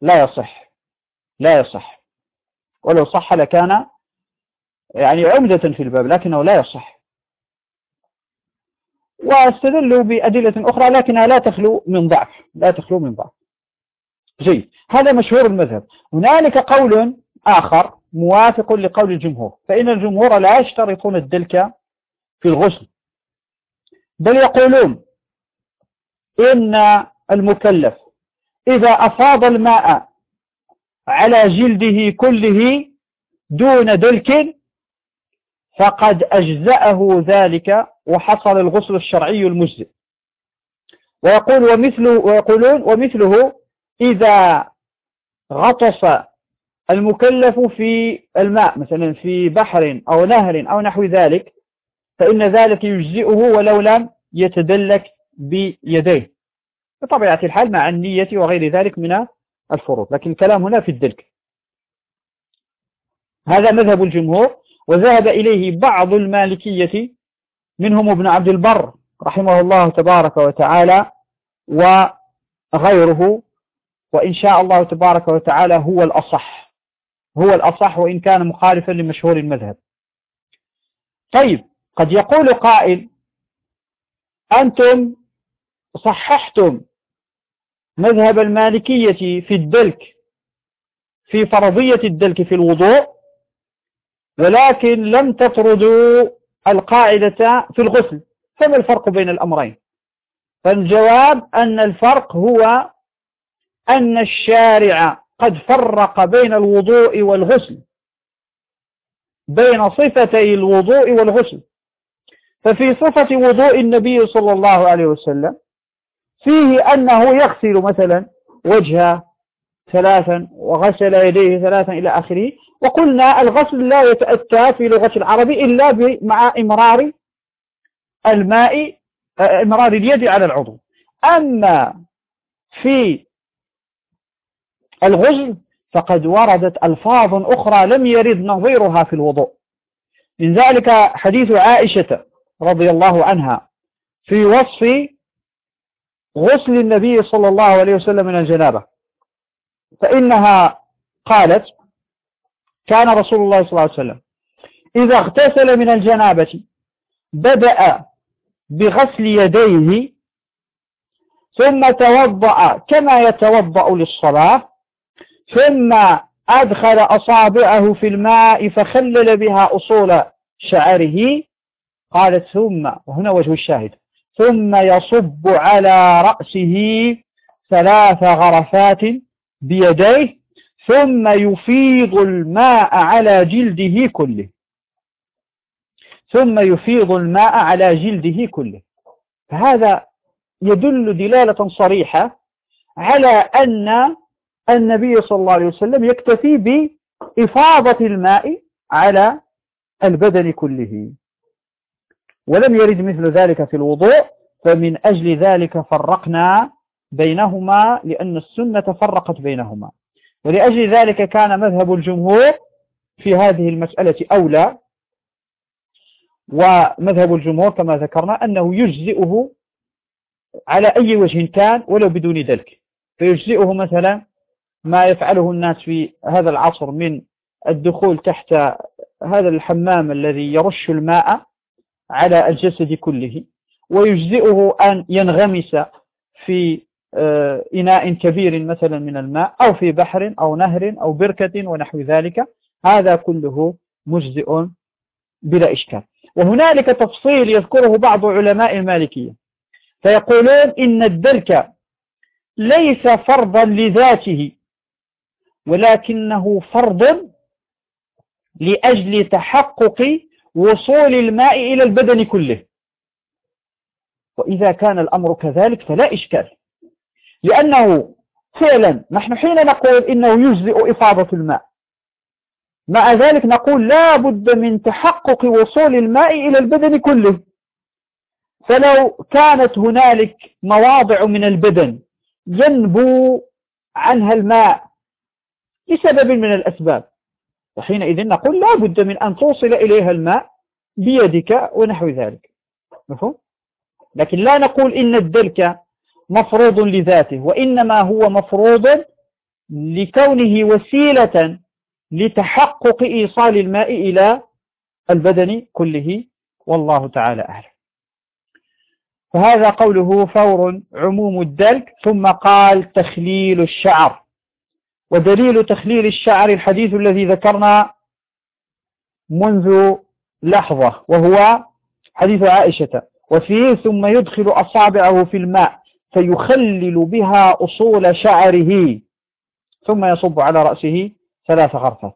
لا يصح لا يصح. ولو صح لكان يعني عمدة في الباب لكنه لا يصح. واستدلوا بأدلة أخرى لكنها لا تخلو من ضعف لا تخلو من ضعف. جيد هذا مشهور المذهب. هنالك قول آخر موافق لقول الجمهور. فإن الجمهور لا يشترطون الدلك في الغسل. بل يقولون إن المكلف إذا أفاض الماء على جلده كله دون دلك فقد أجزأه ذلك وحصل الغسل الشرعي المجزئ. ويقول ومثله ويقولون ومثله إذا غطس المكلف في الماء مثلا في بحر أو نهر أو نحو ذلك فإن ذلك يجزئه ولو لم يتدلك بيديه. بطبيعة الحال مع النية وغير ذلك من الفروض لكن الكلام هنا في الدلك. هذا مذهب الجمهور وذهب إليه بعض المالكية منهم ابن عبد البر رحمه الله تبارك وتعالى وغيره وإن شاء الله تبارك وتعالى هو الأصح. هو الأصح وإن كان مخالفا لمشهور المذهب. طيب قد يقول قائل أنتم صححتم مذهب المالكية في الدلك في فرضية الدلك في الوضوء ولكن لم تطردوا القاعدة في الغسل. فما الفرق بين الأمرين؟ فالجواب أن الفرق هو أن الشارع قد فرق بين الوضوء والغسل بين صفتي الوضوء والغسل. ففي صفة وضوء النبي صلى الله عليه وسلم فيه أنه يغسل مثلا وجهه ثلاثا وغسل يديه ثلاثا إلى آخره. وقلنا الغسل لا يتأتى في لغة العرب إلا مع إمرار الماء إمرار اليد على العضو. أما في الغسل فقد وردت ألفاظ أخرى لم يرد نظيرها في الوضوء. من ذلك حديث عائشة رضي الله عنها في وصف غسل النبي صلى الله عليه وسلم من الجنابة. فإنها قالت كان رسول الله صلى الله عليه وسلم إذا اغتسل من الجنابة بدأ بغسل يديه ثم توضأ كما يتوضأ للصلاة ثم أدخل أصابعه في الماء فخلل بها أصول شعره. قالت ثم وهنا وجه الشاهد ثم يصب على رأسه ثلاث غرفات بيديه ثم يفيض الماء على جلده كله. ثم يفيض الماء على جلده كله. فهذا يدل دلالة صريحة على أن النبي صلى الله عليه وسلم يكتفي بإفاضة الماء على البدن كله. ولم يرد مثل ذلك في الوضوء فمن أجل ذلك فرقنا بينهما لأن السنة فرقت بينهما. ولأجل ذلك كان مذهب الجمهور في هذه المسألة أولى. ومذهب الجمهور كما ذكرنا أنه يجزئه على أي وجه كان ولو بدون ذلك. فيجزئه مثلا ما يفعله الناس في هذا العصر من الدخول تحت هذا الحمام الذي يرش الماء على الجسد كله ويجزئه أن ينغمس في آه، إناء كبير مثلا من الماء أو في بحر أو نهر أو بركة ونحو ذلك. هذا كله مجزئ بلا إشكال. وهنالك تفصيل يذكره بعض علماء المالكية. فيقولون إن الدلك ليس فرضا لذاته. ولكنه فرض لأجل تحقق وصول الماء إلى البدن كله. وإذا كان الأمر كذلك فلا إشكال. لأنه فعلا نحن حين نقول إنه يجزئ إفاضة الماء. مع ذلك نقول لا بد من تحقق وصول الماء إلى البدن كله. فلو كانت هنالك مواضع من البدن ينبو عنها الماء لسبب من الأسباب. وحينئذ نقول لا بد من أن توصل إليها الماء بيدك ونحو ذلك. مفهوم؟ لكن لا نقول إن الدلك مفروض لذاته وإنما هو مفروض لكونه وسيلة لتحقق إيصال الماء إلى البدن كله. والله تعالى أعلم. فهذا قوله فور عموم الدلك ثم قال تخليل الشعر. ودليل تخليل الشعر الحديث الذي ذكرنا منذ لحظة وهو حديث عائشة. وفيه ثم يدخل أصابعه في الماء فيخلل بها أصول شعره ثم يصب على رأسه ثلاث غرفات.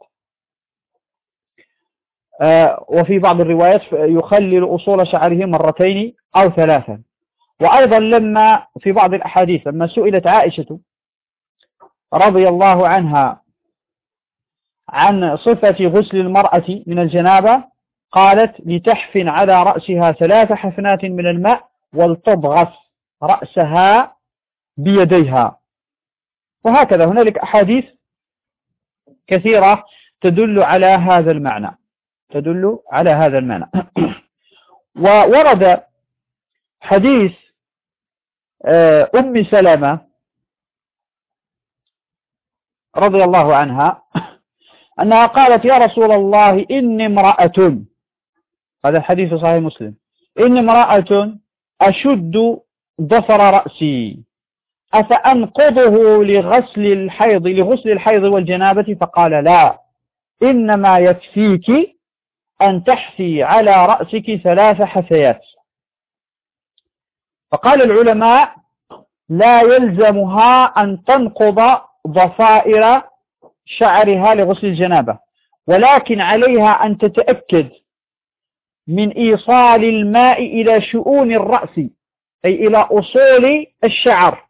آه، وفي بعض الروايات يخلل أصول شعره مرتين أو ثلاثا وأيضا لما في بعض الأحاديث لما سئلت عائشة رضي الله عنها عن صفة غسل المرأة من الجنابة قالت لتحفن على رأسها ثلاث حفنات من الماء ولتضغط رأسها بيديها. وهكذا هنالك أحاديث كثيرة تدل على هذا المعنى. تدل على هذا المعنى. وورد حديث آه، أم سلمة رضي الله عنها أنها قالت يا رسول الله إني امرأة. هذا الحديث صحيح مسلم. إني امرأة أشد ضفر رأسي أفأنقضه لغسل الحيض لغسل الحيض والجنابة؟ فقال لا إنما يكفيك أن تحثي على رأسك ثلاث حثيات. فقال العلماء لا يلزمها أن تنقض ضفائر شعرها لغسل الجنابة. ولكن عليها أن تتأكد من إيصال الماء إلى شؤون الرأس أي إلى أصول الشعر.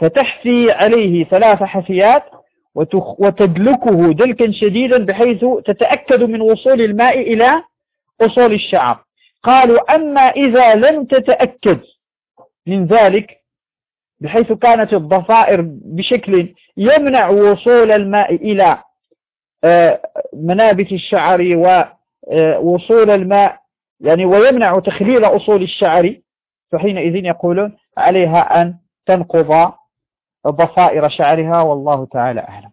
فتحثي عليه ثلاث حثيات وتدلكه دلكا شديدا بحيث تتأكد من وصول الماء إلى أصول الشعر. قالوا أما إذا لم تتأكد من ذلك بحيث كانت الضفائر بشكل يمنع وصول الماء إلى آه، منابت الشعر ووصول الماء يعني ويمنع تخليل أصول الشعر فحينئذ يقولون عليها أن تنقض ضفائر شعرها والله تعالى أعلم.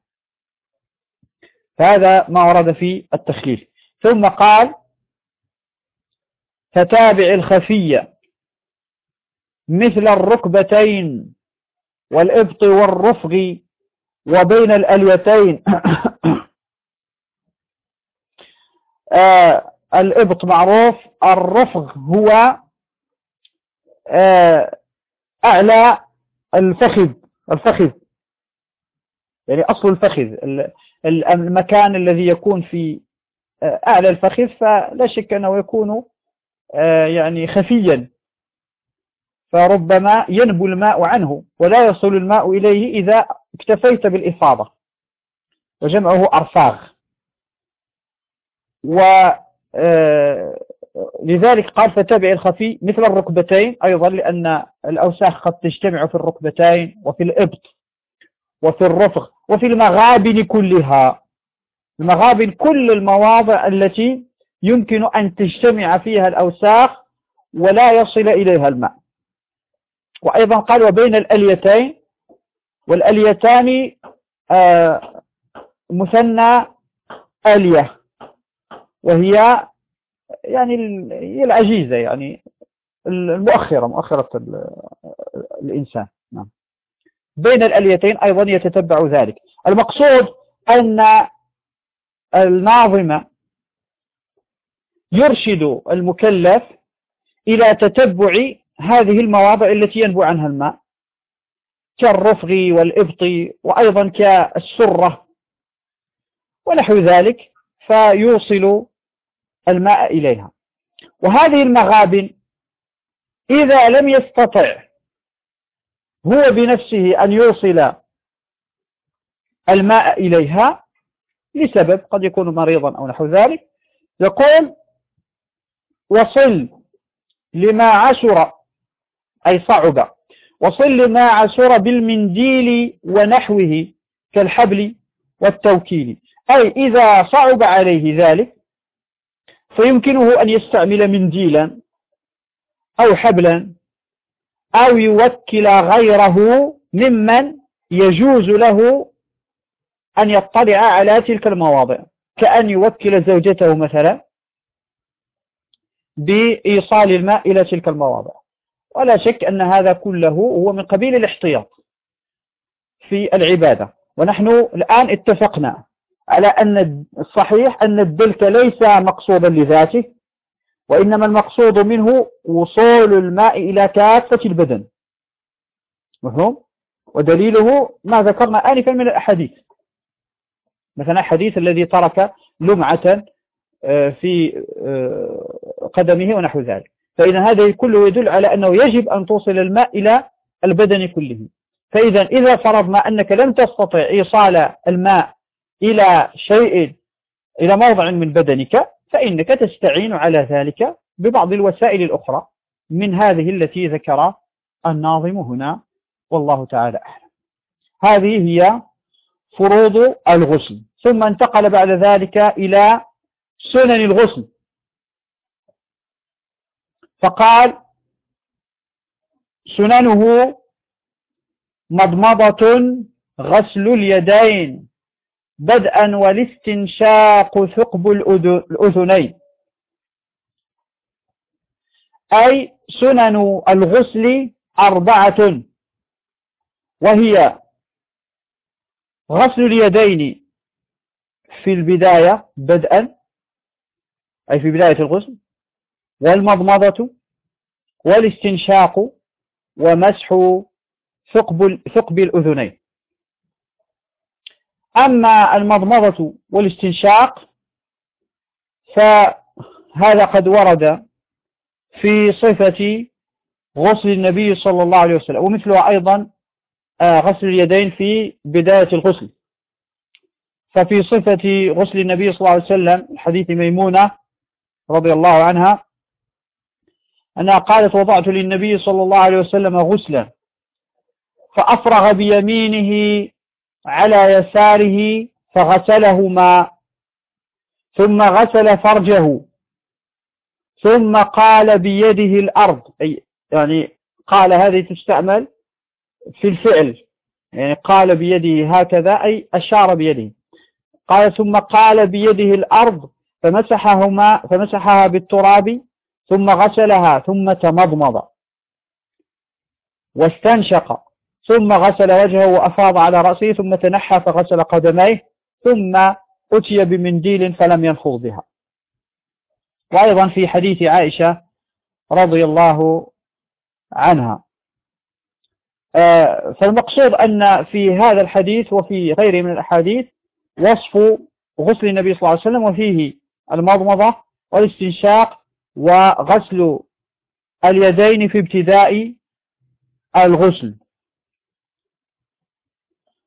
هذا ما ورد في التخليل. ثم قال فتابع الخفية مثل الركبتين والإبط والرفغ وبين الأليتين. آه الإبط معروف الرفغ هو آه أعلى الفخذ الفخذ. يعني أصل الفخذ المكان الذي يكون في آه، أعلى الفخذ فلا شك أنه يكون آه، يعني خفيا. فربما ينبو الماء عنه ولا يصل الماء إليه إذا اكتفيت بالإفاضة وجمعه أرفاغ. ولذلك آه، قال فتابع الخفي مثل الركبتين أيضا لأن الأوساخ قد تجتمع في الركبتين وفي الإبط وفي الرفق وفي المغابن كلها. المغابن كل المواضع التي يمكن أن تجتمع فيها الأوساخ ولا يصل إليها الماء. وأيضا قال وبين الأليتين والأليتان آه، مثنى ألية وهي يعني هي العجيزة يعني المؤخرة مؤخرة الإنسان. نعم. بين الأليتين أيضا يتتبع ذلك. المقصود أن الناظم يرشد المكلف إلى تتبع هذه المواضع التي ينبو عنها الماء كالرفغ والإبط وأيضا كالسرة ونحو ذلك فيوصل الماء إليها. وهذه المغابن إذا لم يستطع هو بنفسه أن يوصل الماء إليها لسبب قد يكون مريضا أو نحو ذلك يقول وصل لما عشر أي صعب. وصل لما عشر بالمنديل ونحوه كالحبل والتوكيل. أي إذا صعب عليه ذلك فيمكنه أن يستعمل منديلا أو حبلا أو يوكل غيره ممن يجوز له أن يطلع على تلك المواضع. كأن يوكل زوجته مثلا بإيصال الماء إلى تلك المواضع. ولا شك أن هذا كله هو من قبيل الاحتياط في العبادة. ونحن الآن اتفقنا على أن الصحيح أن الدلك ليس مقصودا لذاته وإنما المقصود منه وصول الماء إلى كافة البدن. مفهوم؟ ودليله ما ذكرنا آنفا من الأحاديث. مثلا حديث الذي ترك لمعة آه، في آه، قدمه ونحو ذلك. فإذا هذا كله يدل على أنه يجب أن توصل الماء إلى البدن كله. فإذا إذا فرضنا أنك لم تستطع إيصال الماء إلى شيء إلى موضع من بدنك فإنك تستعين على ذلك ببعض الوسائل الأخرى من هذه التي ذكر الناظم هنا. والله تعالى أعلم. هذه هي فروض الغسل. ثم انتقل بعد ذلك إلى سنن الغسل. فقال سننه مضمضة غسل اليدين بدءا والاستنشاق ثقب الأذنين. أي سنن الغسل أربعة وهي غسل اليدين في البداية بدءا أي في بداية الغسل والمضمضة والاستنشاق ومسح ثقب, ثقب الأذنين. أما المضمضة والاستنشاق فهذا قد ورد في صفة غسل النبي صلى الله عليه وسلم ومثلها أيضا آه، غسل اليدين في بداية الغسل. ففي صفة غسل النبي صلى الله عليه وسلم حديث ميمونة رضي الله عنها أنها قالت وضعت للنبي صلى الله عليه وسلم غسلا فأفرغ بيمينه على يساره فغسلهما ثم غسل فرجه ثم قال بيده الأرض أي يعني قال هذه تستعمل في الفعل يعني قال بيده هكذا أي أشار بيده. قال ثم قال بيده الأرض فمسحهما فمسحها بالتراب ثم غسلها ثم تمضمض واستنشق ثم غسل وجهه وأفاض على رأسه ثم تنحى فغسل قدميه ثم أتي بمنديل فلم ينفض بها. وأيضا في حديث عائشة رضي الله عنها. آه، فالمقصود أن في هذا الحديث وفي غيره من الأحاديث وصف غسل النبي صلى الله عليه وسلم وفيه المضمضة والاستنشاق وغسل اليدين في ابتداء الغسل.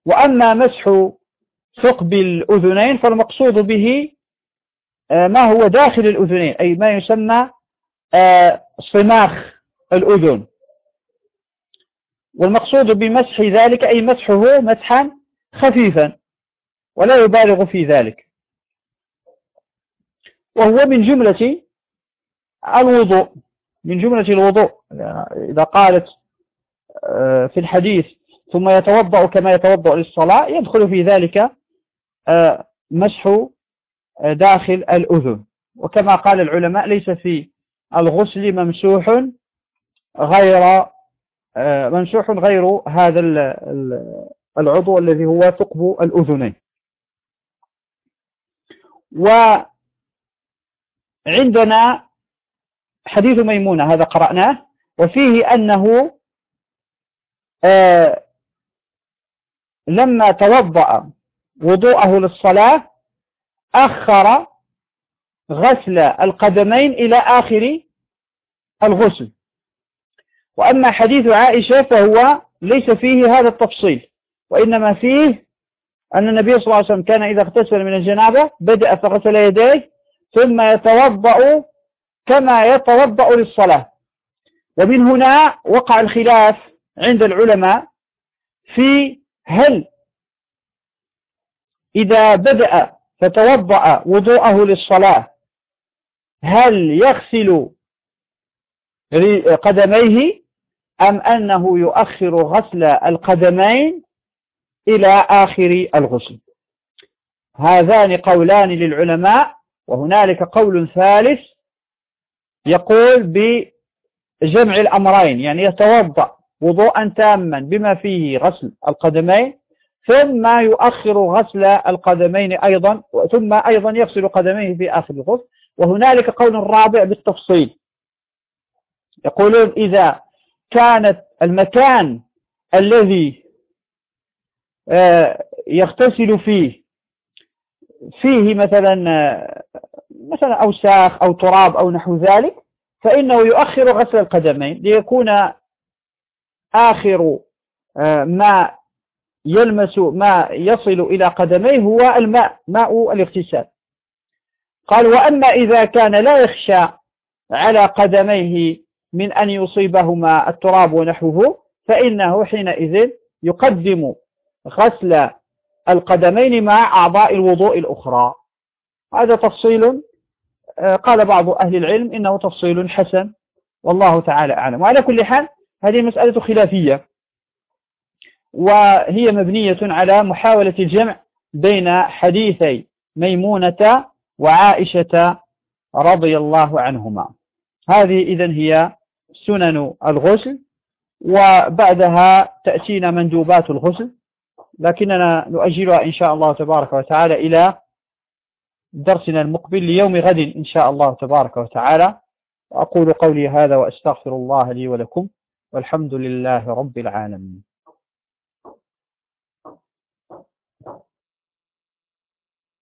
وأما مسح ثقب الأذنين فالمقصود به آه، ما هو داخل الأذنين؟ أي ما يسمى آه، صماخ الأذن. والمقصود بمسح ذلك أي مسحه مسحا خفيفا ولا يبالغ في ذلك. وهو من جملة الوضوء من جملة الوضوء إذا قالت آه، في الحديث ثم يتوضأ كما يتوضأ للصلاة يدخل في ذلك آه، مسح آه، داخل الأذن. وكما قال العلماء ليس في الغسل ممسوح غير ممسوح غير هذا العضو الذي هو ثقب الأذنين. وعندنا حديث ميمونة هذا قرأناه وفيه أنه آه لما توضأ وضوءه للصلاة أخر غسل القدمين إلى آخر الغسل. وأما حديث عائشة فهو ليس فيه هذا التفصيل وإنما فيه أن النبي صلى الله عليه وسلم كان إذا اغتسل من الجنابة بدأ فغسل يديه ثم يتوضأ كما يتوضأ للصلاة. ومن هنا وقع الخلاف عند العلماء في هل إذا بدأ فتوضأ وضوءه للصلاة هل يغسل قدميه أم أنه يؤخر غسل القدمين إلى آخر الغسل؟ هذان قولان للعلماء وهنالك قول ثالث يقول بجمع الأمرين يعني يتوضأ وضوءا تاما بما فيه غسل القدمين ثم يؤخر غسل القدمين أيضا ثم أيضا يغسل قدميه في آخر الغسل وهنالك قول رابع بالتفصيل. يقولون إذا كانت المكان الذي آه، يغتسل فيه فيه مثلا مثلا أوساخ أو تراب أو نحو ذلك فإنه يؤخر غسل القدمين ليكون آخر آه، ما يلمس ما يصل إلى قدميه هو الماء ماء الاغتسال. قال وأما إذا كان لا يخشى على قدميه من أن يصيبهما التراب ونحوه فإنه حينئذ يقدم غسل القدمين مع أعضاء الوضوء الأخرى. هذا تفصيل آه، قال بعض أهل العلم إنه تفصيل حسن والله تعالى أعلم. وعلى كل حال هذه مسألة خلافية وهي مبنية على محاولة الجمع بين حديثي ميمونة وعائشة رضي الله عنهما. هذه إذن هي سنن الغسل وبعدها تأتينا مندوبات الغسل. لكننا نؤجلها إن شاء الله تبارك وتعالى إلى درسنا المقبل ليوم غد إن شاء الله تبارك وتعالى. أقول قولي هذا وأستغفر الله لي ولكم والحمد لله رب العالمين.